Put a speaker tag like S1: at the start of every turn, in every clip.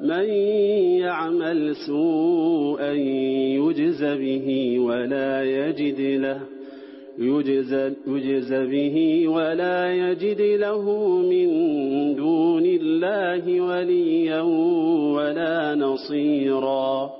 S1: من يعمل سوءا يجز به ولا يجد له يجز, يجز به ولا يجد له من دون الله وليا ولا نصيرا.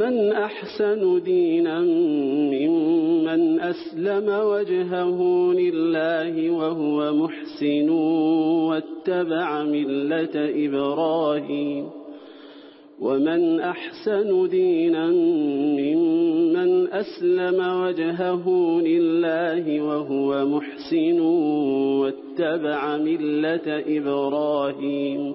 S1: ومن أحسن دينا ممن أسلم وجهه لله وهو محسن واتبع ملة إبراهيم ومن أحسن دينا ممن أسلم وجهه لله وهو محسن واتبع ملة إبراهيم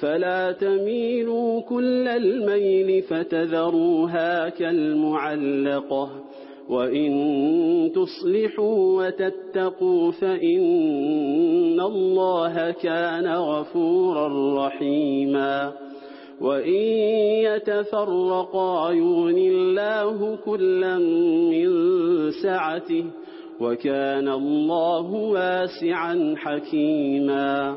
S1: فلا تميلوا كل الميل فتذروها كالمعلقة. وإن تصلحوا وتتقوا فإن الله كان غفورا رحيما. وإن يتفرقا يون الله كلا من سعته وكان الله واسعا حكيما.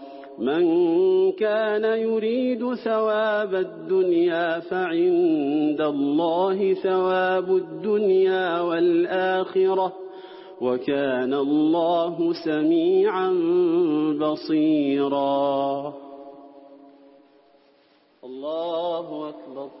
S1: من كان يريد ثواب الدنيا فعند الله ثواب الدنيا والآخرة وكان الله سميعا بصيرا. الله أكبر.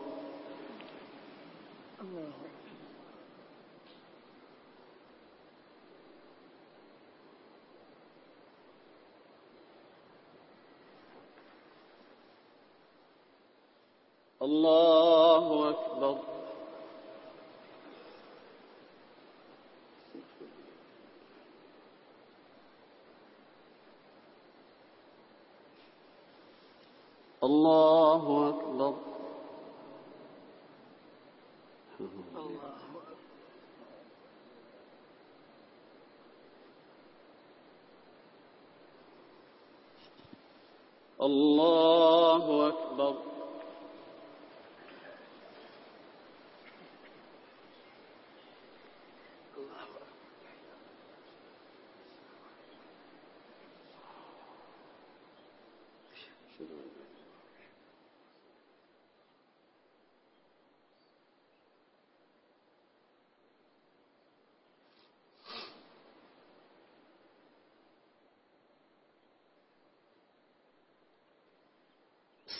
S1: الله أكبر الله أكبر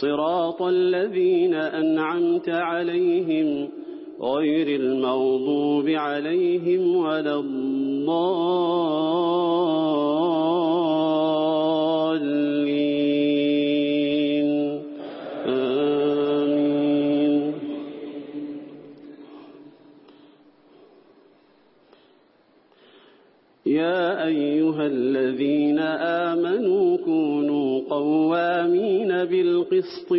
S1: صراط الذين أنعمت عليهم غير المغضوب عليهم ولا الضال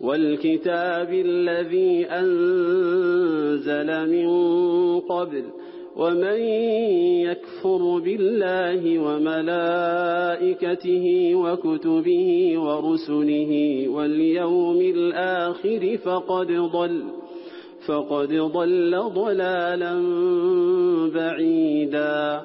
S1: والكتاب الذي أنزل من قبل ومن يكفر بالله وملائكته وكتبه ورسله واليوم الآخر فقد ضل فقد ضل ضلالا بعيدا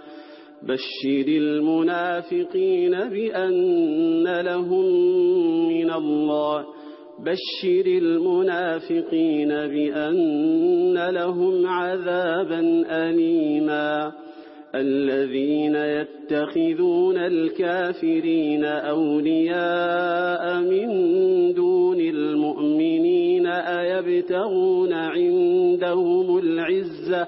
S1: بشر المنافقين بأن لهم من الله. بشر المنافقين بأن لهم عذابا أليما. الذين يتخذون الكافرين أولياء من دون المؤمنين أيبتغون عندهم العزة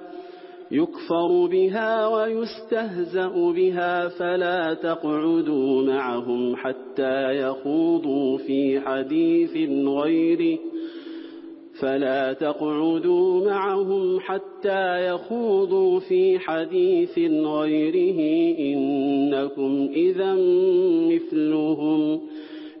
S1: يكفر بها ويستهزأ بها فلا تقعدوا معهم حتى يخوضوا في حديث غيره فلا تقعدوا معهم حتى يخوضوا في حديث غيره إنكم إذا مثلهم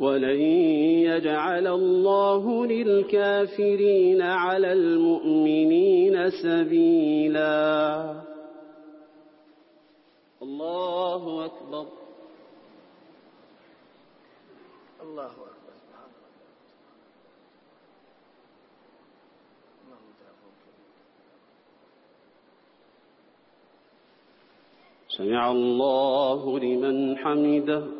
S1: ولن يجعل الله للكافرين على المؤمنين سبيلا. الله أكبر.
S2: الله أكبر.
S1: سمع الله لمن حمده.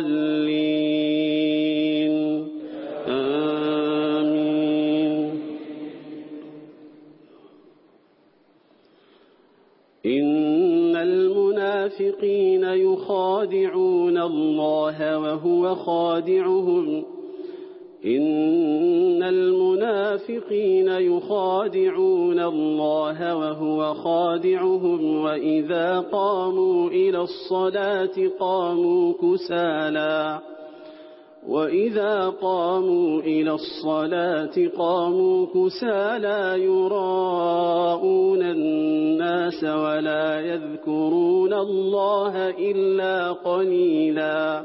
S1: المصلين آمين. إن المنافقين يخادعون الله وهو خادعهم. ان المنافقين يخادعون الله وهو خادعهم واذا قاموا إلى الصلاه قاموا كسالا وَإِذَا قَامُوا إِلَى الصَّلَاةِ قَامُوا كُسَالَى يُرَاءُونَ النَّاسَ وَلَا يَذْكُرُونَ اللَّهَ إِلَّا قَلِيلًا